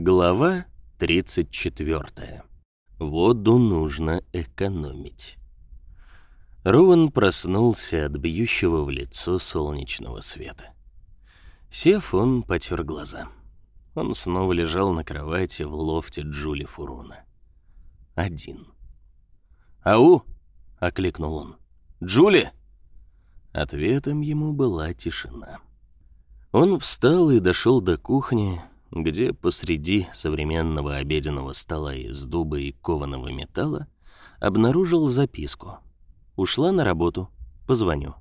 Глава 34. Воду нужно экономить. Роуэн проснулся от бьющего в лицо солнечного света. Сев, он потер глаза. Он снова лежал на кровати в лофте Джули Фуруна. Один. «Ау!» — окликнул он. «Джули!» Ответом ему была тишина. Он встал и дошел до кухни, где посреди современного обеденного стола из дуба и кованого металла обнаружил записку. «Ушла на работу. Позвоню.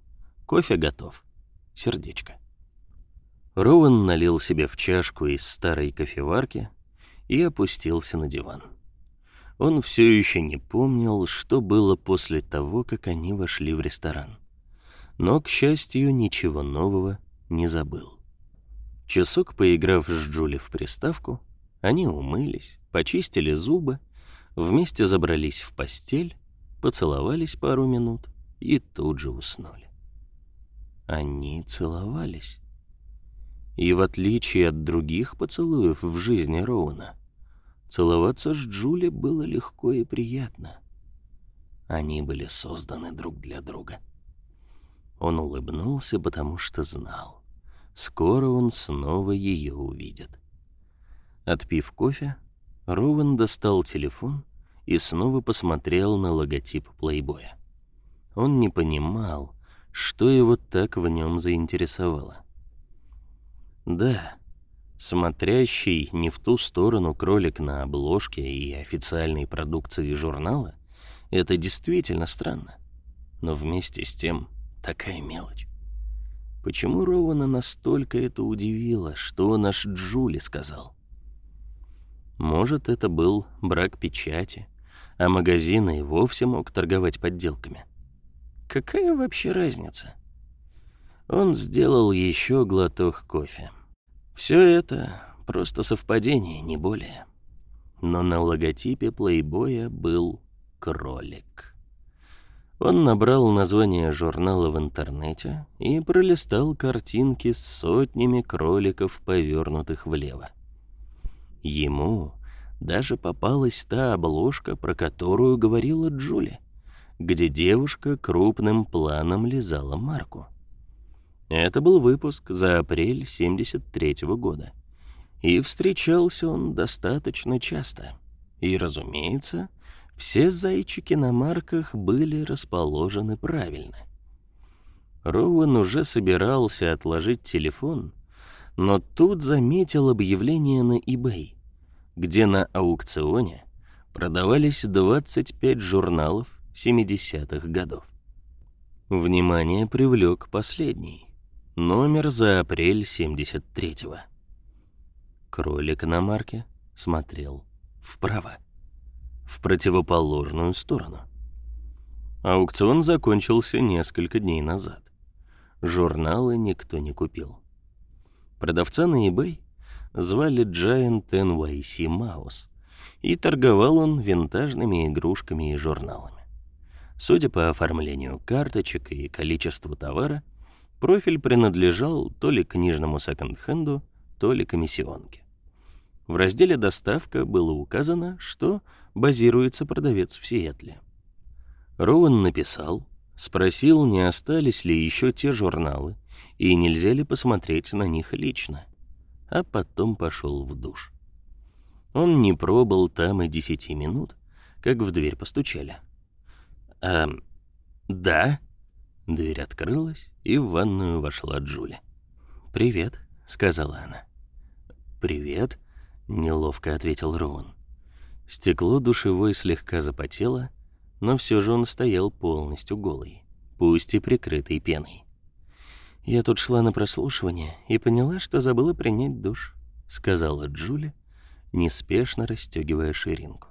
Кофе готов. Сердечко». Роуэн налил себе в чашку из старой кофеварки и опустился на диван. Он все еще не помнил, что было после того, как они вошли в ресторан но, к счастью, ничего нового не забыл. Часок поиграв с Джули в приставку, они умылись, почистили зубы, вместе забрались в постель, поцеловались пару минут и тут же уснули. Они целовались. И в отличие от других поцелуев в жизни Роуна, целоваться с Джули было легко и приятно. Они были созданы друг для друга. Он улыбнулся, потому что знал. Скоро он снова ее увидит. Отпив кофе, Роуэн достал телефон и снова посмотрел на логотип плейбоя. Он не понимал, что его так в нем заинтересовало. Да, смотрящий не в ту сторону кролик на обложке и официальной продукции журнала — это действительно странно. Но вместе с тем Такая мелочь. Почему Роуана настолько это удивило, что наш Джули сказал? Может, это был брак печати, а магазин и вовсе мог торговать подделками. Какая вообще разница? Он сделал еще глоток кофе. Все это просто совпадение, не более. Но на логотипе плейбоя был кролик. Он набрал название журнала в интернете и пролистал картинки с сотнями кроликов, повернутых влево. Ему даже попалась та обложка, про которую говорила Джули, где девушка крупным планом лизала марку. Это был выпуск за апрель 73 -го года. И встречался он достаточно часто. И, разумеется, все зайчики на марках были расположены правильно. Роуэн уже собирался отложить телефон, но тут заметил объявление на eBay, где на аукционе продавались 25 журналов 70-х годов. Внимание привлек последний, номер за апрель 73-го. Кролик на марке смотрел вправо в противоположную сторону. Аукцион закончился несколько дней назад. Журналы никто не купил. Продавца на eBay звали Giant NYC Mouse, и торговал он винтажными игрушками и журналами. Судя по оформлению карточек и количеству товара, профиль принадлежал то ли книжному секонд-хенду, то ли комиссионке. В разделе «Доставка» было указано, что базируется продавец в Сиэтле. Роуэн написал, спросил, не остались ли еще те журналы и нельзя ли посмотреть на них лично, а потом пошел в душ. Он не пробыл там и десяти минут, как в дверь постучали. «А, да?» Дверь открылась, и в ванную вошла Джули. «Привет», — сказала она. «Привет», неловко ответил Роун. Стекло душевой слегка запотело, но все же он стоял полностью голый, пусть и прикрытый пеной. Я тут шла на прослушивание и поняла, что забыла принять душ, сказала Джули, неспешно расстегивая ширинку.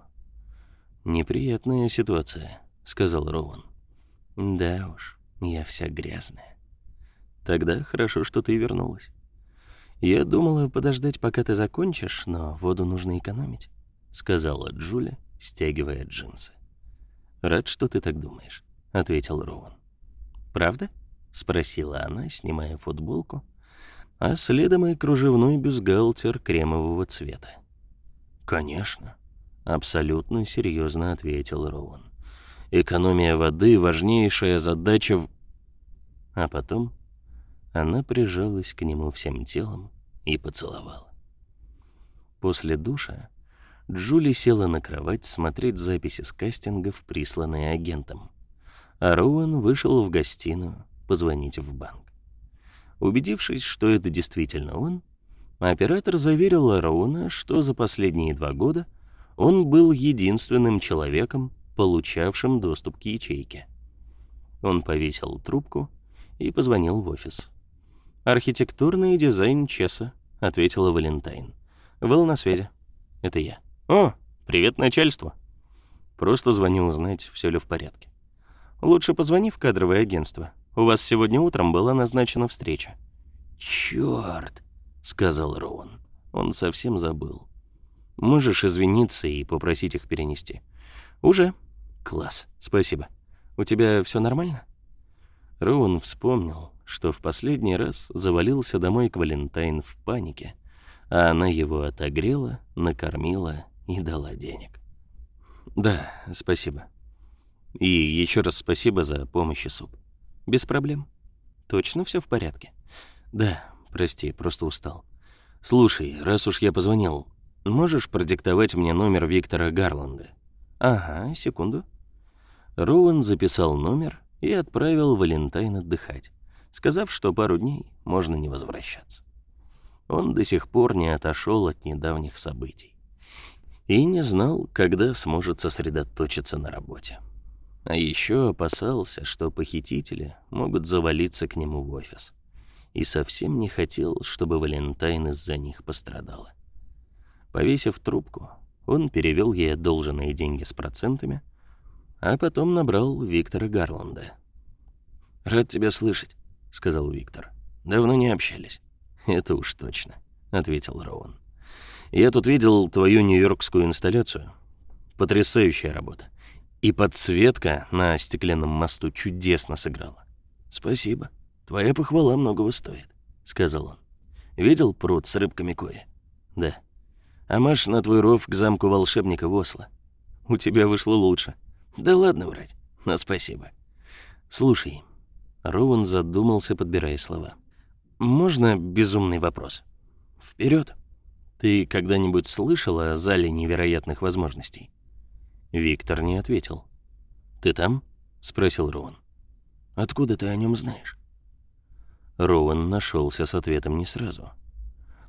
Неприятная ситуация, сказал Роуэн. Да уж, я вся грязная. Тогда хорошо, что ты вернулась. «Я думала подождать, пока ты закончишь, но воду нужно экономить», — сказала Джуля, стягивая джинсы. «Рад, что ты так думаешь», — ответил Роуэн. «Правда?» — спросила она, снимая футболку, а следом и кружевной бюстгальтер кремового цвета. «Конечно», — абсолютно серьезно ответил Роуэн. «Экономия воды — важнейшая задача в...» А потом она прижалась к нему всем телом и поцеловала. После душа Джули села на кровать смотреть записи с кастингов, присланные агентом. А Роуэн вышел в гостиную позвонить в банк. Убедившись, что это действительно он, оператор заверил Роуэна, что за последние два года он был единственным человеком, получавшим доступ к ячейке. Он повесил трубку и позвонил в офис. «Архитектурный дизайн Чеса», — ответила Валентайн. «Был на связи. Это я». «О, привет начальство». «Просто звоню узнать, все ли в порядке». «Лучше позвони в кадровое агентство. У вас сегодня утром была назначена встреча». «Чёрт», — сказал Роуэн. Он совсем забыл. «Можешь извиниться и попросить их перенести?» «Уже?» «Класс, спасибо. У тебя все нормально?» Роуэн вспомнил, что в последний раз завалился домой к Валентайн в панике, а она его отогрела, накормила и дала денег. «Да, спасибо. И еще раз спасибо за помощь и суп. Без проблем. Точно все в порядке? Да, прости, просто устал. Слушай, раз уж я позвонил, можешь продиктовать мне номер Виктора Гарланда? Ага, секунду. Роуэн записал номер и отправил Валентайн отдыхать, сказав, что пару дней можно не возвращаться. Он до сих пор не отошел от недавних событий и не знал, когда сможет сосредоточиться на работе. А еще опасался, что похитители могут завалиться к нему в офис. И совсем не хотел, чтобы Валентайн из-за них пострадала. Повесив трубку, он перевел ей одолженные деньги с процентами, а потом набрал Виктора Гарланда. «Рад тебя слышать», — сказал Виктор. «Давно не общались». «Это уж точно», — ответил Роуэн. «Я тут видел твою нью-йоркскую инсталляцию. Потрясающая работа. И подсветка на стеклянном мосту чудесно сыграла. «Спасибо. Твоя похвала многого стоит», — сказал он. «Видел пруд с рыбками кои?» «Да». «А маш на твой ров к замку волшебника в Осло?» «У тебя вышло лучше». «Да ладно врать, но спасибо». «Слушай». Роуэн задумался, подбирая слова. «Можно безумный вопрос?» Вперед. Ты когда-нибудь слышал о зале невероятных возможностей? Виктор не ответил. «Ты там?» — спросил Роуэн. «Откуда ты о нем знаешь?» Роуэн нашелся с ответом не сразу.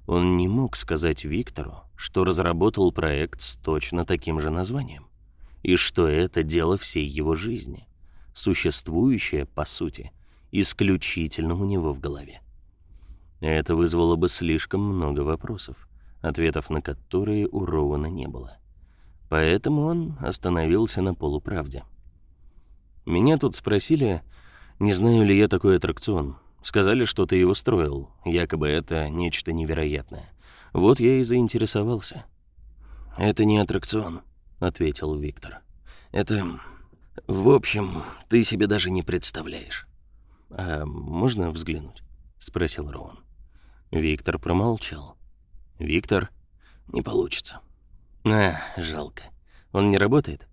Он не мог сказать Виктору, что разработал проект с точно таким же названием, и что это дело всей его жизни, существующее, по сути, исключительно у него в голове. Это вызвало бы слишком много вопросов, ответов на которые у Роуэна не было. Поэтому он остановился на полуправде. Меня тут спросили, не знаю ли я такой аттракцион. Сказали, что ты его строил, якобы это нечто невероятное. Вот я и заинтересовался. «Это не аттракцион», — ответил Виктор. «Это... В общем, ты себе даже не представляешь». «А можно взглянуть?» — спросил Роун. Виктор промолчал. «Виктор?» «Не получится. А, жалко. Он не работает?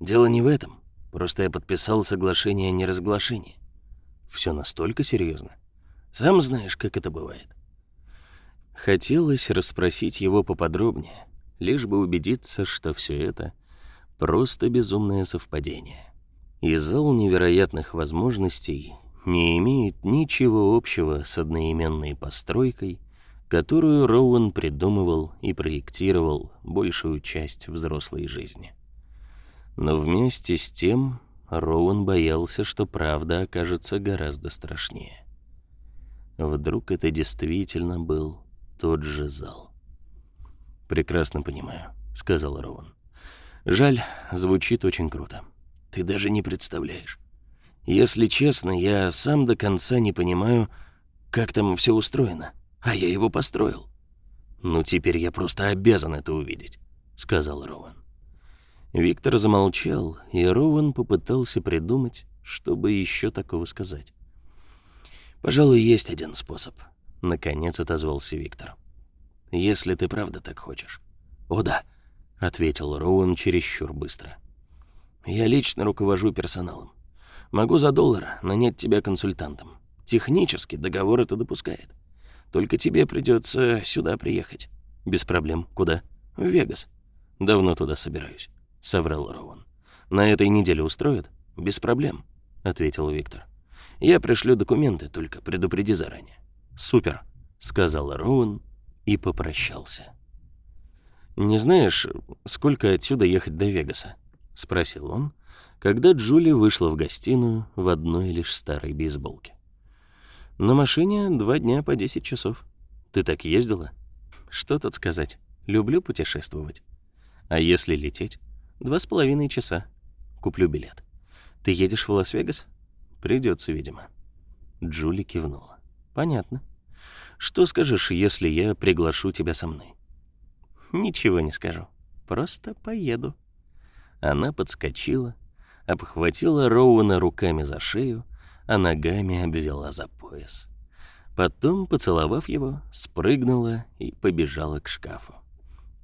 Дело не в этом. Просто я подписал соглашение о неразглашении. Все настолько серьезно. Сам знаешь, как это бывает. Хотелось расспросить его поподробнее, лишь бы убедиться, что все это просто безумное совпадение. И зал невероятных возможностей не имеет ничего общего с одноименной постройкой — которую Роуэн придумывал и проектировал большую часть взрослой жизни. Но вместе с тем Роуэн боялся, что правда окажется гораздо страшнее. Вдруг это действительно был тот же зал. «Прекрасно понимаю», — сказал Роуэн. «Жаль, звучит очень круто. Ты даже не представляешь. Если честно, я сам до конца не понимаю, как там все устроено а я его построил. Ну, теперь я просто обязан это увидеть, сказал Роуэн. Виктор замолчал, и Роуэн попытался придумать, чтобы еще такого сказать. «Пожалуй, есть один способ», — наконец отозвался Виктор. «Если ты правда так хочешь». «О да, ответил Роуэн чересчур быстро. Я лично руковожу персоналом. Могу за доллар нанять тебя консультантом. Технически договор это допускает. Только тебе придется сюда приехать. Без проблем. Куда? В Вегас. Давно туда собираюсь, соврал Роуэн. На этой неделе устроят? Без проблем, ответил Виктор. Я пришлю документы, только предупреди заранее. Супер, сказал Роуэн и попрощался. Не знаешь, сколько отсюда ехать до Вегаса? спросил он, когда Джули вышла в гостиную в одной лишь старой бейсболке. На машине два дня по 10 часов. Ты так ездила? Что тут сказать? Люблю путешествовать. А если лететь? Два с половиной часа. Куплю билет. Ты едешь в Лас-Вегас? Придется, видимо. Джули кивнула. Понятно. Что скажешь, если я приглашу тебя со мной? Ничего не скажу. Просто поеду. Она подскочила, обхватила Роуэна руками за шею, а ногами обвела за пояс. Потом, поцеловав его, спрыгнула и побежала к шкафу.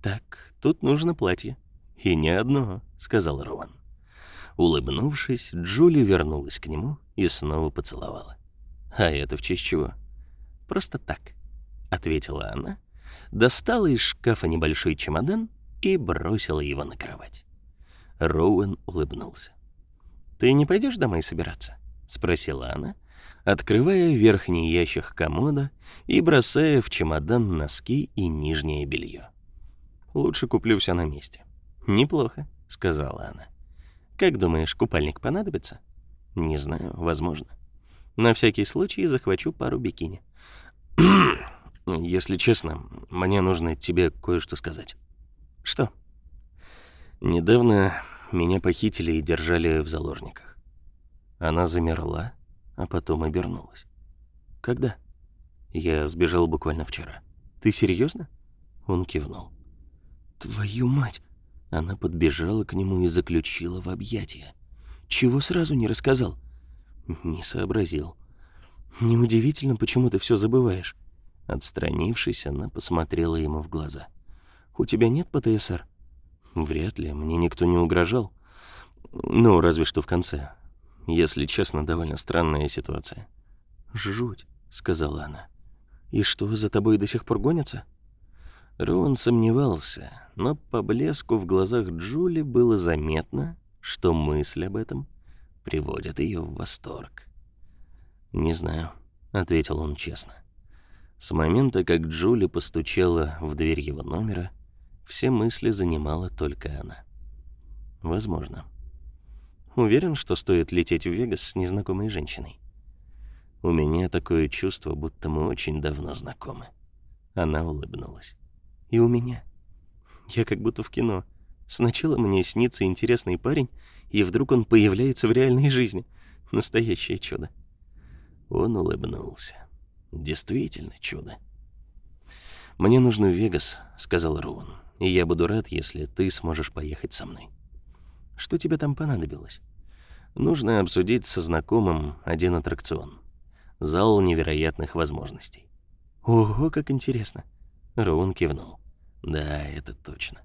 «Так, тут нужно платье». «И не одно», — сказал Роуэн. Улыбнувшись, Джули вернулась к нему и снова поцеловала. «А это в честь чего?» «Просто так», — ответила она, достала из шкафа небольшой чемодан и бросила его на кровать. Роуэн улыбнулся. «Ты не пойдешь домой собираться?» — спросила она, открывая верхний ящик комода и бросая в чемодан носки и нижнее белье. «Лучше куплю все на месте». «Неплохо», — сказала она. «Как думаешь, купальник понадобится?» «Не знаю, возможно. На всякий случай захвачу пару бикини». «Если честно, мне нужно тебе кое-что сказать». «Что?» «Недавно меня похитили и держали в заложниках. Она замерла, а потом обернулась. Когда? Я сбежал буквально вчера. Ты серьезно? Он кивнул. Твою мать! Она подбежала к нему и заключила в объятия. Чего сразу не рассказал? Не сообразил. Неудивительно, почему ты все забываешь. Отстранившись, она посмотрела ему в глаза. У тебя нет ПТСР? Вряд ли, мне никто не угрожал. Ну, разве что в конце. Если честно, довольно странная ситуация. «Жуть», — сказала она. «И что, за тобой до сих пор гонятся?» Роуэн сомневался, но по блеску в глазах Джули было заметно, что мысль об этом приводит ее в восторг. «Не знаю», — ответил он честно. С момента, как Джули постучала в дверь его номера, все мысли занимала только она. Возможно. Уверен, что стоит лететь в Вегас с незнакомой женщиной. У меня такое чувство, будто мы очень давно знакомы. Она улыбнулась. И у меня. Я как будто в кино. Сначала мне снится интересный парень, и вдруг он появляется в реальной жизни. Настоящее чудо. Он улыбнулся. Действительно чудо. Мне нужно в Вегас, сказал Роуэн и я буду рад, если ты сможешь поехать со мной. Что тебе там понадобилось? Нужно обсудить со знакомым один аттракцион. Зал невероятных возможностей. Ого, как интересно. Роун кивнул. Да, это точно.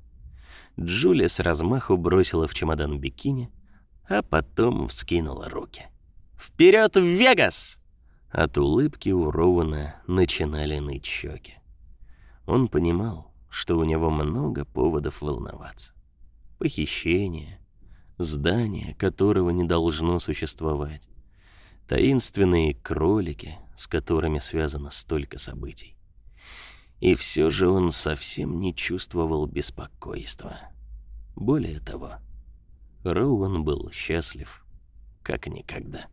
Джулия с размаху бросила в чемодан бикини, а потом вскинула руки. Вперед в Вегас! От улыбки у Роуэна начинали ныть щеки. Он понимал, что у него много поводов волноваться. Похищение, здание, которого не должно существовать, таинственные кролики, с которыми связано столько событий. И все же он совсем не чувствовал беспокойства. Более того, Роуэн был счастлив, как никогда.